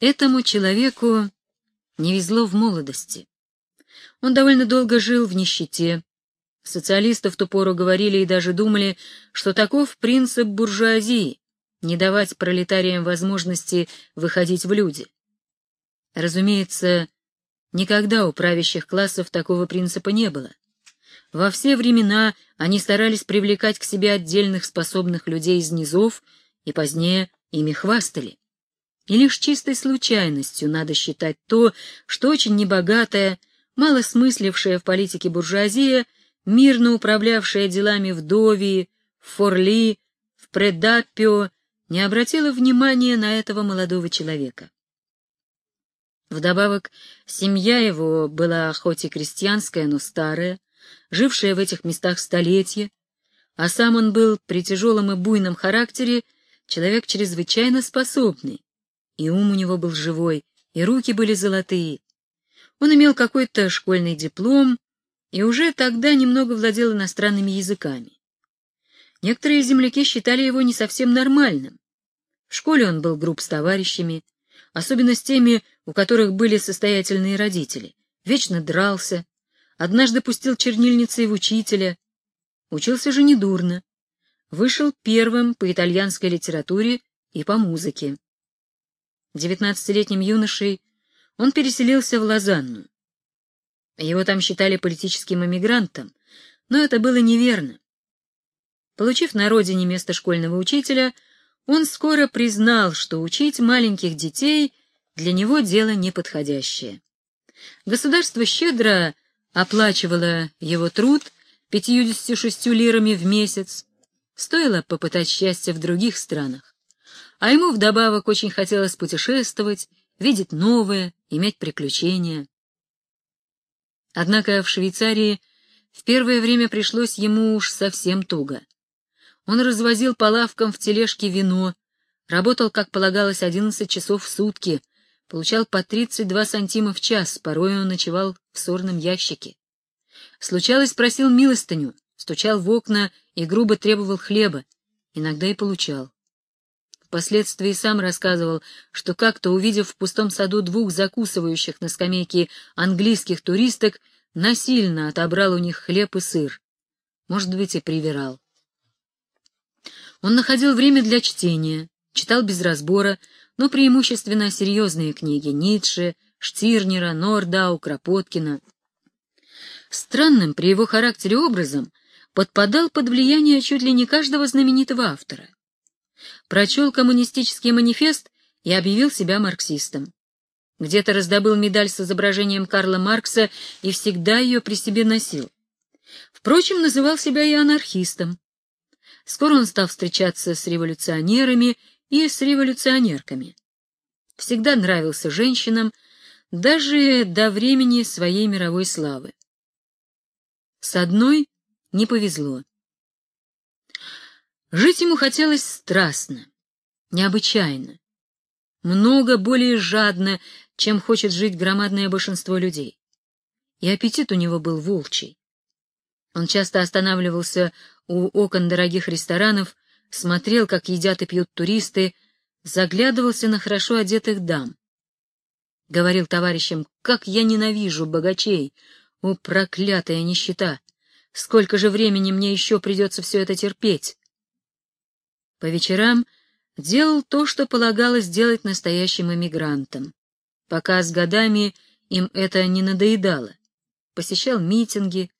Этому человеку не везло в молодости. Он довольно долго жил в нищете. Социалисты в ту пору говорили и даже думали, что таков принцип буржуазии — не давать пролетариям возможности выходить в люди. Разумеется, никогда у правящих классов такого принципа не было. Во все времена они старались привлекать к себе отдельных способных людей из низов и позднее ими хвастали. И лишь чистой случайностью надо считать то, что очень небогатая, мало смыслившая в политике буржуазия, мирно управлявшая делами в Довии, в Форли, в Предаппио, не обратила внимания на этого молодого человека. Вдобавок, семья его была хоть и крестьянская, но старая, жившая в этих местах столетия, а сам он был при тяжелом и буйном характере человек чрезвычайно способный, и ум у него был живой, и руки были золотые. Он имел какой-то школьный диплом и уже тогда немного владел иностранными языками. Некоторые земляки считали его не совсем нормальным. В школе он был груб с товарищами, особенно с теми, у которых были состоятельные родители, вечно дрался, однажды пустил чернильницей в учителя, учился же недурно, вышел первым по итальянской литературе и по музыке. Девятнадцатилетним юношей он переселился в Лозанну. Его там считали политическим эмигрантом, но это было неверно. Получив на родине место школьного учителя, он скоро признал, что учить маленьких детей для него дело неподходящее. Государство щедро оплачивало его труд 56 лирами в месяц. Стоило попытать счастье в других странах а ему вдобавок очень хотелось путешествовать, видеть новое, иметь приключения. Однако в Швейцарии в первое время пришлось ему уж совсем туго. Он развозил по лавкам в тележке вино, работал, как полагалось, 11 часов в сутки, получал по 32 сантима в час, порой он ночевал в сорном ящике. Случалось, просил милостыню, стучал в окна и грубо требовал хлеба, иногда и получал. Впоследствии сам рассказывал, что как-то, увидев в пустом саду двух закусывающих на скамейке английских туристок, насильно отобрал у них хлеб и сыр. Может быть, и привирал. Он находил время для чтения, читал без разбора, но преимущественно серьезные книги Ницше, Штирнера, Нордау, Кропоткина. Странным при его характере образом подпадал под влияние чуть ли не каждого знаменитого автора прочел коммунистический манифест и объявил себя марксистом. Где-то раздобыл медаль с изображением Карла Маркса и всегда ее при себе носил. Впрочем, называл себя и анархистом. Скоро он стал встречаться с революционерами и с революционерками. Всегда нравился женщинам, даже до времени своей мировой славы. С одной не повезло. Жить ему хотелось страстно, необычайно, много более жадно, чем хочет жить громадное большинство людей. И аппетит у него был волчий. Он часто останавливался у окон дорогих ресторанов, смотрел, как едят и пьют туристы, заглядывался на хорошо одетых дам. Говорил товарищам, как я ненавижу богачей, о, проклятая нищета! Сколько же времени мне еще придется все это терпеть? По вечерам делал то, что полагалось делать настоящим эмигрантам, пока с годами им это не надоедало. Посещал митинги,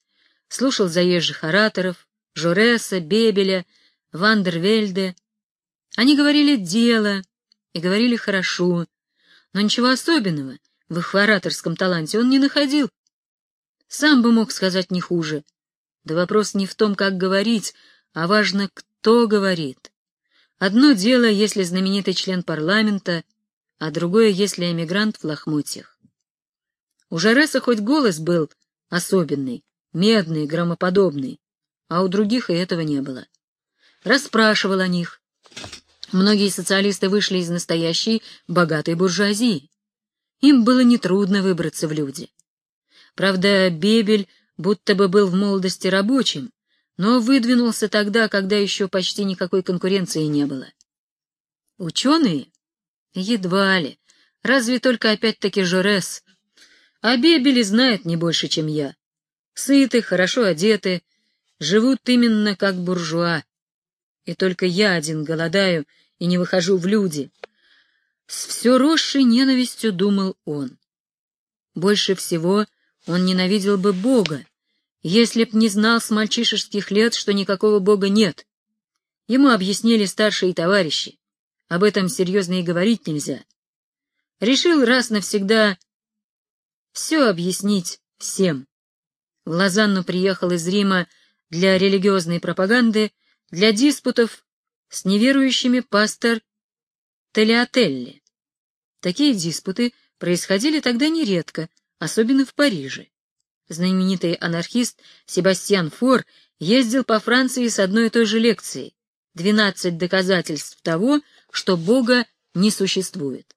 слушал заезжих ораторов, Жореса, Бебеля, Вандервельде. Они говорили «дело» и говорили «хорошо», но ничего особенного в их ораторском таланте он не находил. Сам бы мог сказать не хуже. Да вопрос не в том, как говорить, а важно, кто говорит. Одно дело, если знаменитый член парламента, а другое, если эмигрант в лохмотьях. У Жареса хоть голос был особенный, медный, громоподобный, а у других и этого не было. Расспрашивал о них. Многие социалисты вышли из настоящей богатой буржуазии. Им было нетрудно выбраться в люди. Правда, Бебель будто бы был в молодости рабочим, но выдвинулся тогда, когда еще почти никакой конкуренции не было. Ученые? Едва ли. Разве только опять-таки Жорес. А Бебели знает не больше, чем я. Сыты, хорошо одеты, живут именно как буржуа. И только я один голодаю и не выхожу в люди. С все росшей ненавистью думал он. Больше всего он ненавидел бы Бога, если б не знал с мальчишеских лет, что никакого Бога нет. Ему объяснили старшие товарищи. Об этом серьезно и говорить нельзя. Решил раз навсегда все объяснить всем. В Лозанну приехал из Рима для религиозной пропаганды, для диспутов с неверующими пастор Телеотелли. Такие диспуты происходили тогда нередко, особенно в Париже. Знаменитый анархист Себастьян Фор ездил по Франции с одной и той же лекцией «12 доказательств того, что Бога не существует».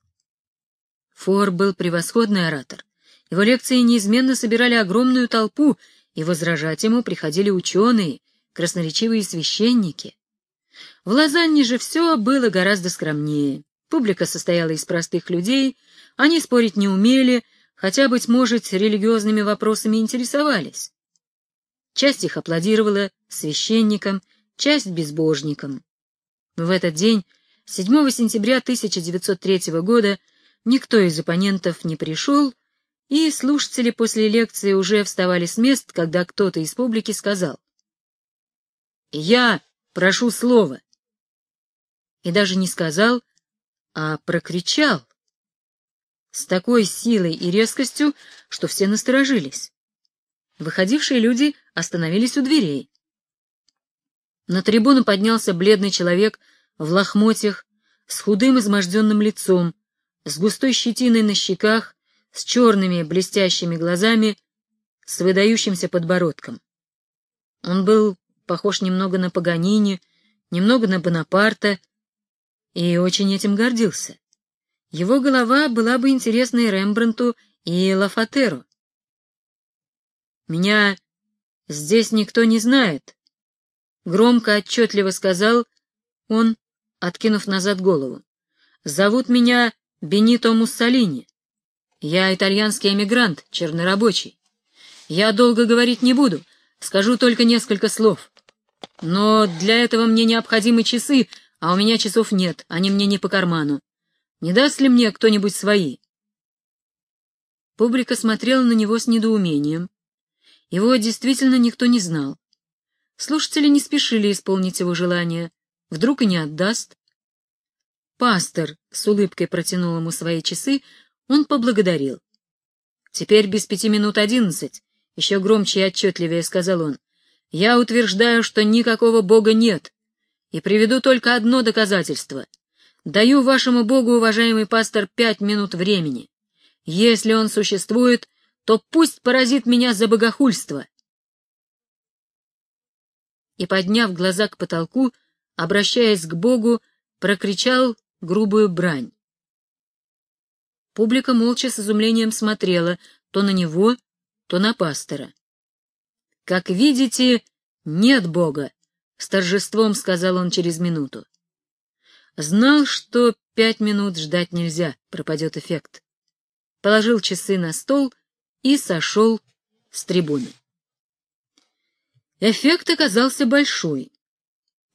Фор был превосходный оратор. Его лекции неизменно собирали огромную толпу, и возражать ему приходили ученые, красноречивые священники. В Лозанне же все было гораздо скромнее. Публика состояла из простых людей, они спорить не умели, хотя, быть может, религиозными вопросами интересовались. Часть их аплодировала священникам, часть — безбожникам. В этот день, 7 сентября 1903 года, никто из оппонентов не пришел, и слушатели после лекции уже вставали с мест, когда кто-то из публики сказал «Я прошу слова». И даже не сказал, а прокричал с такой силой и резкостью, что все насторожились. Выходившие люди остановились у дверей. На трибуну поднялся бледный человек в лохмотьях, с худым изможденным лицом, с густой щетиной на щеках, с черными блестящими глазами, с выдающимся подбородком. Он был похож немного на Паганини, немного на Бонапарта, и очень этим гордился. Его голова была бы интересна и Рембрандту, и Лафатеру. «Меня здесь никто не знает», — громко, отчетливо сказал он, откинув назад голову. «Зовут меня Бенито Муссолини. Я итальянский эмигрант, чернорабочий. Я долго говорить не буду, скажу только несколько слов. Но для этого мне необходимы часы, а у меня часов нет, они мне не по карману. Не даст ли мне кто-нибудь свои? Публика смотрела на него с недоумением. Его действительно никто не знал. Слушатели не спешили исполнить его желание. Вдруг и не отдаст. Пастор с улыбкой протянул ему свои часы, он поблагодарил. «Теперь без пяти минут одиннадцать», — еще громче и отчетливее сказал он. «Я утверждаю, что никакого Бога нет, и приведу только одно доказательство — Даю вашему Богу, уважаемый пастор, пять минут времени. Если он существует, то пусть поразит меня за богохульство. И, подняв глаза к потолку, обращаясь к Богу, прокричал грубую брань. Публика молча с изумлением смотрела то на него, то на пастора. «Как видите, нет Бога», — с торжеством сказал он через минуту. Знал, что пять минут ждать нельзя, пропадет эффект. Положил часы на стол и сошел с трибуны. Эффект оказался большой.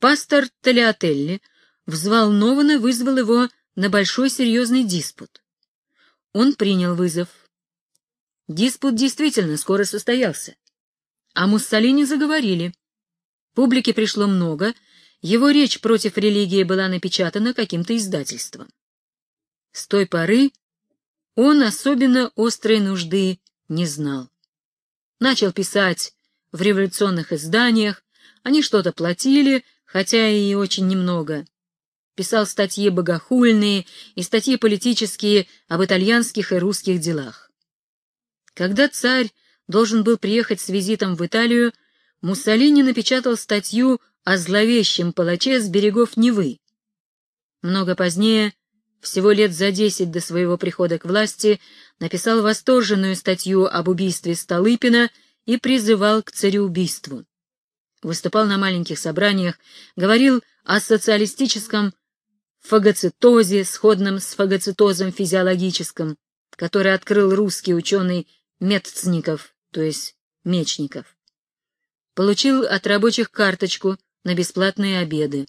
Пастор Толиотелли взволнованно вызвал его на большой серьезный диспут. Он принял вызов. Диспут действительно скоро состоялся. А Муссолини заговорили. Публики пришло много — его речь против религии была напечатана каким-то издательством. С той поры он особенно острой нужды не знал. Начал писать в революционных изданиях, они что-то платили, хотя и очень немного. Писал статьи богохульные и статьи политические об итальянских и русских делах. Когда царь должен был приехать с визитом в Италию, Муссолини напечатал статью о зловещем палаче с берегов Невы. Много позднее, всего лет за десять до своего прихода к власти, написал восторженную статью об убийстве Столыпина и призывал к цареубийству. Выступал на маленьких собраниях, говорил о социалистическом фагоцитозе, сходном с фагоцитозом физиологическим, который открыл русский ученый Метцников, то есть Мечников. Получил от рабочих карточку на бесплатные обеды.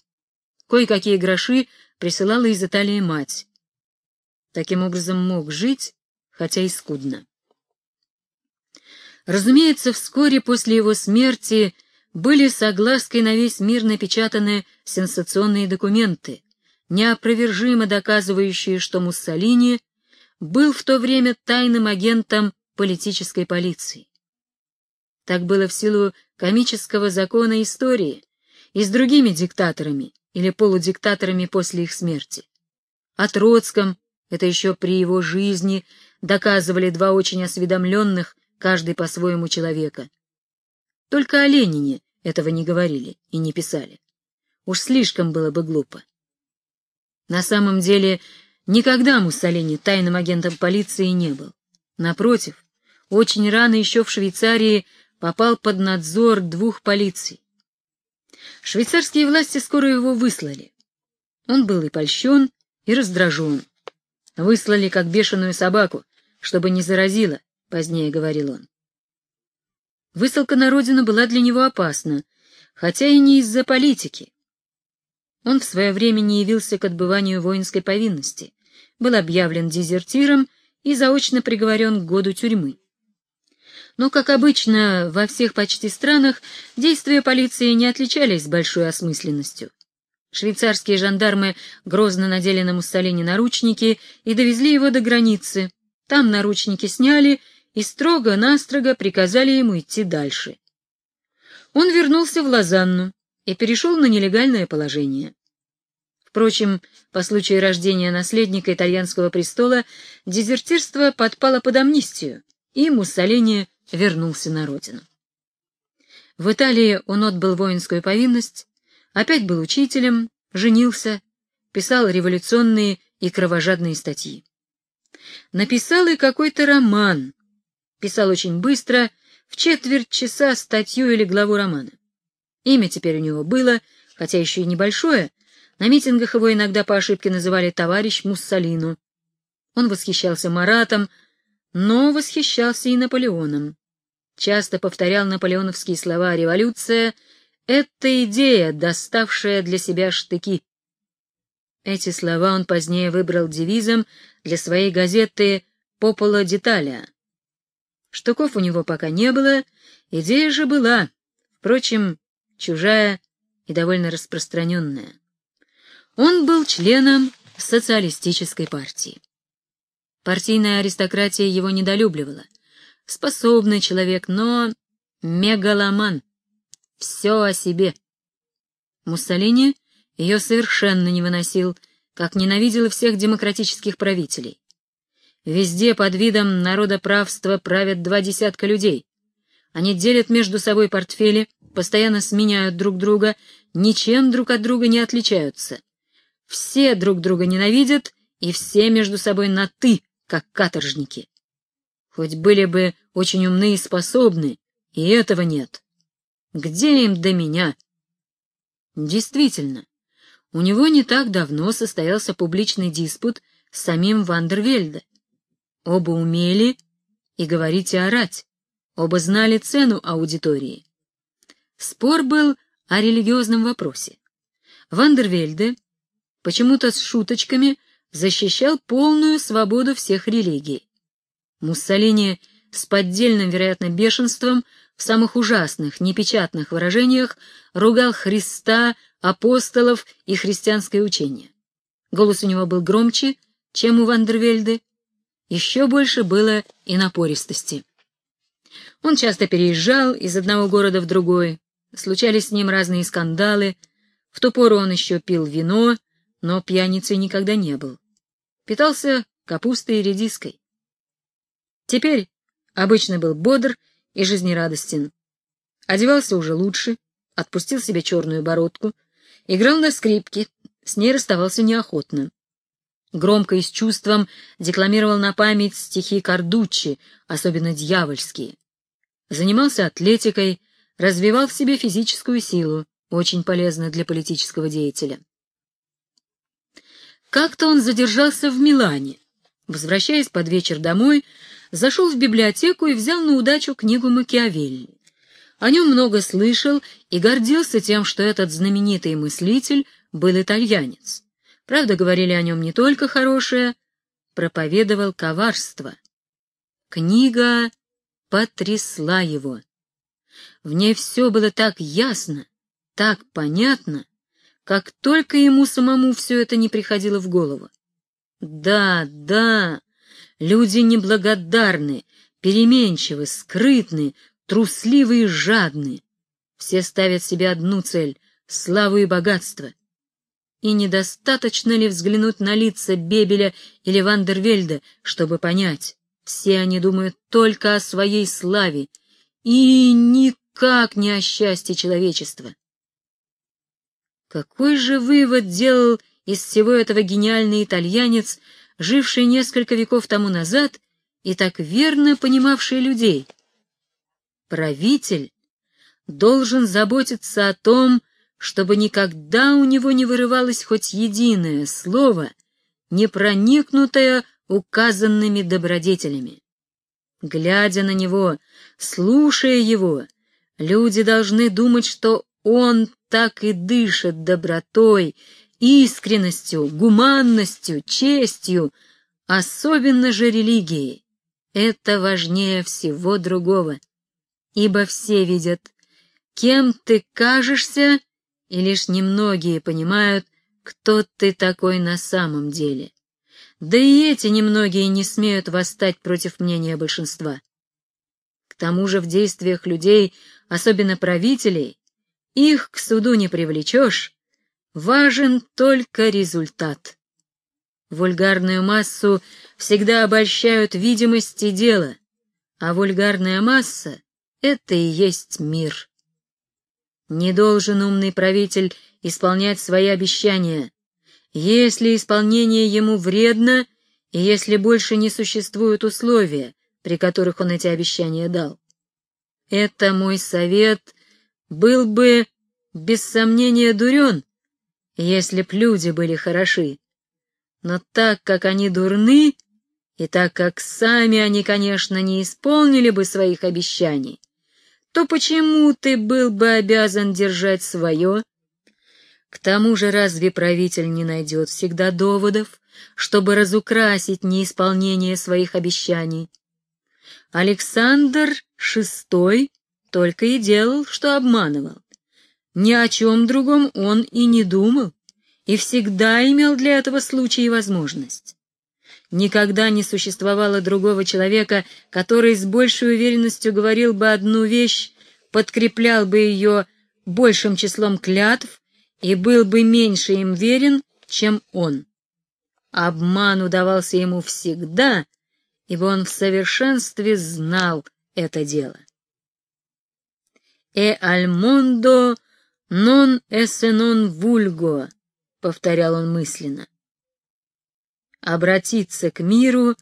Кое-какие гроши присылала из Италии мать. Таким образом мог жить, хотя и скудно. Разумеется, вскоре после его смерти были с оглаской на весь мир напечатаны сенсационные документы, неопровержимо доказывающие, что Муссолини был в то время тайным агентом политической полиции. Так было в силу комического закона истории и с другими диктаторами или полудиктаторами после их смерти. О Троцком, это еще при его жизни, доказывали два очень осведомленных, каждый по-своему человека. Только о Ленине этого не говорили и не писали. Уж слишком было бы глупо. На самом деле, никогда Муссолини тайным агентом полиции не был. Напротив, очень рано еще в Швейцарии попал под надзор двух полиций. Швейцарские власти скоро его выслали. Он был и польщен, и раздражен. Выслали как бешеную собаку, чтобы не заразила, позднее говорил он. Высылка на родину была для него опасна, хотя и не из-за политики. Он в свое время не явился к отбыванию воинской повинности, был объявлен дезертиром и заочно приговорен к году тюрьмы. Но, как обычно, во всех почти странах действия полиции не отличались большой осмысленностью. Швейцарские жандармы грозно надели на Муссолини наручники и довезли его до границы. Там наручники сняли и строго-настрого приказали ему идти дальше. Он вернулся в Лозанну и перешел на нелегальное положение. Впрочем, по случаю рождения наследника итальянского престола дезертирство подпало под амнистию, и Муссолини вернулся на родину. В Италии он отбыл воинскую повинность, опять был учителем, женился, писал революционные и кровожадные статьи. Написал и какой-то роман, писал очень быстро, в четверть часа статью или главу романа. Имя теперь у него было, хотя еще и небольшое, на митингах его иногда по ошибке называли товарищ Муссолину. Он восхищался Маратом, но восхищался и Наполеоном часто повторял наполеоновские слова «революция» — это идея, доставшая для себя штыки. Эти слова он позднее выбрал девизом для своей газеты «Попола деталя». Штуков у него пока не было, идея же была, впрочем, чужая и довольно распространенная. Он был членом социалистической партии. Партийная аристократия его недолюбливала — способный человек, но мегаломан. Все о себе. Муссолини ее совершенно не выносил, как ненавидел всех демократических правителей. Везде под видом народоправства правят два десятка людей. Они делят между собой портфели, постоянно сменяют друг друга, ничем друг от друга не отличаются. Все друг друга ненавидят, и все между собой на «ты», как каторжники. Хоть были бы очень умны и способны, и этого нет. Где им до меня? Действительно, у него не так давно состоялся публичный диспут с самим Вандервельде. Оба умели и говорить и орать, оба знали цену аудитории. Спор был о религиозном вопросе. Вандервельде почему-то с шуточками защищал полную свободу всех религий. Муссолини с поддельным, вероятно, бешенством в самых ужасных, непечатных выражениях ругал Христа, апостолов и христианское учение. Голос у него был громче, чем у Вандервельды. Еще больше было и напористости. Он часто переезжал из одного города в другой, случались с ним разные скандалы. В ту пору он еще пил вино, но пьяницей никогда не был. Питался капустой и редиской. Теперь обычно был бодр и жизнерадостен. Одевался уже лучше, отпустил себе черную бородку, играл на скрипке, с ней расставался неохотно. Громко и с чувством декламировал на память стихи Кардуччи, особенно дьявольские. Занимался атлетикой, развивал в себе физическую силу, очень полезно для политического деятеля. Как-то он задержался в Милане. Возвращаясь под вечер домой, зашел в библиотеку и взял на удачу книгу Макиавелли. О нем много слышал и гордился тем, что этот знаменитый мыслитель был итальянец. Правда, говорили о нем не только хорошее, проповедовал коварство. Книга потрясла его. В ней все было так ясно, так понятно, как только ему самому все это не приходило в голову. Да, да, люди неблагодарны, переменчивы, скрытны, трусливы и жадны. Все ставят себе одну цель — славу и богатство. И недостаточно ли взглянуть на лица Бебеля или Вандервельда, чтобы понять, все они думают только о своей славе и никак не о счастье человечества. Какой же вывод делал из всего этого гениальный итальянец, живший несколько веков тому назад и так верно понимавший людей? Правитель должен заботиться о том, чтобы никогда у него не вырывалось хоть единое слово, не проникнутое указанными добродетелями. Глядя на него, слушая его, люди должны думать, что он так и дышит добротой, искренностью, гуманностью, честью, особенно же религией. Это важнее всего другого, ибо все видят, кем ты кажешься, и лишь немногие понимают, кто ты такой на самом деле. Да и эти немногие не смеют восстать против мнения большинства. К тому же в действиях людей, особенно правителей, их к суду не привлечешь, важен только результат. Вульгарную массу всегда обольщают видимости дела, а вульгарная масса — это и есть мир. Не должен умный правитель исполнять свои обещания, если исполнение ему вредно и если больше не существуют условия, при которых он эти обещания дал. Это мой совет был бы, без сомнения, дурен, если б люди были хороши. Но так как они дурны, и так как сами они, конечно, не исполнили бы своих обещаний, то почему ты был бы обязан держать свое к тому же разве правитель не найдет всегда доводов, чтобы разукрасить неисполнение своих обещаний? Александр VI только и делал, что обманывал. Ни о чем другом он и не думал, и всегда имел для этого случай и возможность. Никогда не существовало другого человека, который с большей уверенностью говорил бы одну вещь, подкреплял бы ее большим числом клятв и был бы меньше им верен, чем он. Обман удавался ему всегда, ибо он в совершенстве знал это дело. «Э альмондо нон эсе нон вульго», — повторял он мысленно. «Обратиться к миру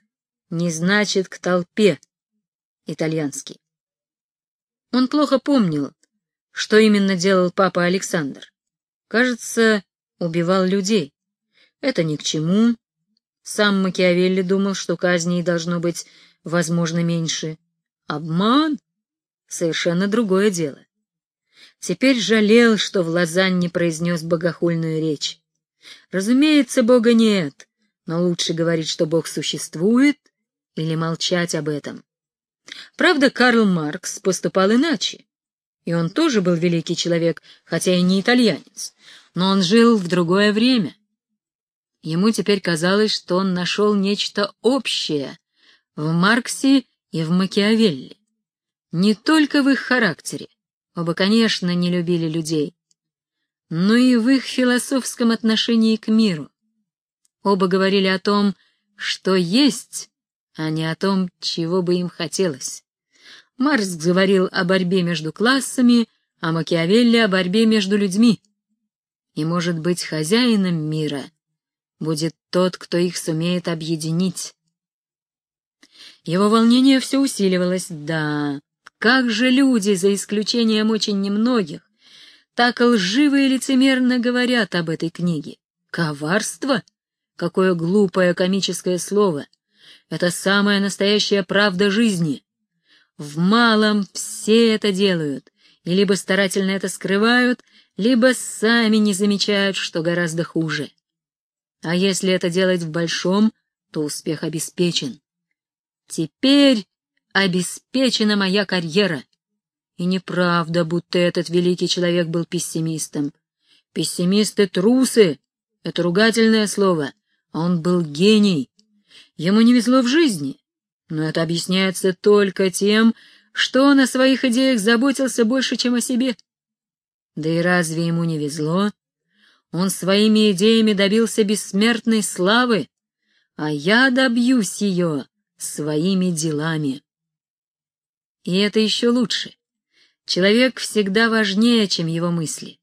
не значит к толпе», — итальянский. Он плохо помнил, что именно делал папа Александр. Кажется, убивал людей. Это ни к чему. Сам Макиавелли думал, что казней должно быть, возможно, меньше. Обман — совершенно другое дело. Теперь жалел, что в Лозанне произнес богохульную речь. Разумеется, Бога нет, но лучше говорить, что Бог существует, или молчать об этом. Правда, Карл Маркс поступал иначе. И он тоже был великий человек, хотя и не итальянец но он жил в другое время. Ему теперь казалось, что он нашел нечто общее в Марксе и в Макиавелли. Не только в их характере, оба, конечно, не любили людей, но и в их философском отношении к миру. Оба говорили о том, что есть, а не о том, чего бы им хотелось. Маркс говорил о борьбе между классами, а Макиавелли о борьбе между людьми и, может быть, хозяином мира будет тот, кто их сумеет объединить. Его волнение все усиливалось. Да, как же люди, за исключением очень немногих, так лживо и лицемерно говорят об этой книге. Коварство? какое глупое комическое слово. Это самая настоящая правда жизни. В малом все это делают, и либо старательно это скрывают, либо сами не замечают, что гораздо хуже. А если это делать в большом, то успех обеспечен. Теперь обеспечена моя карьера. И неправда, будто этот великий человек был пессимистом. Пессимисты — трусы. Это ругательное слово. Он был гений. Ему не везло в жизни. Но это объясняется только тем, что он о своих идеях заботился больше, чем о себе. Да и разве ему не везло? Он своими идеями добился бессмертной славы, а я добьюсь ее своими делами. И это еще лучше. Человек всегда важнее, чем его мысли.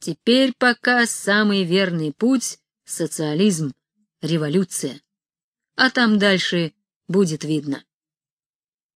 Теперь пока самый верный путь — социализм, революция. А там дальше будет видно.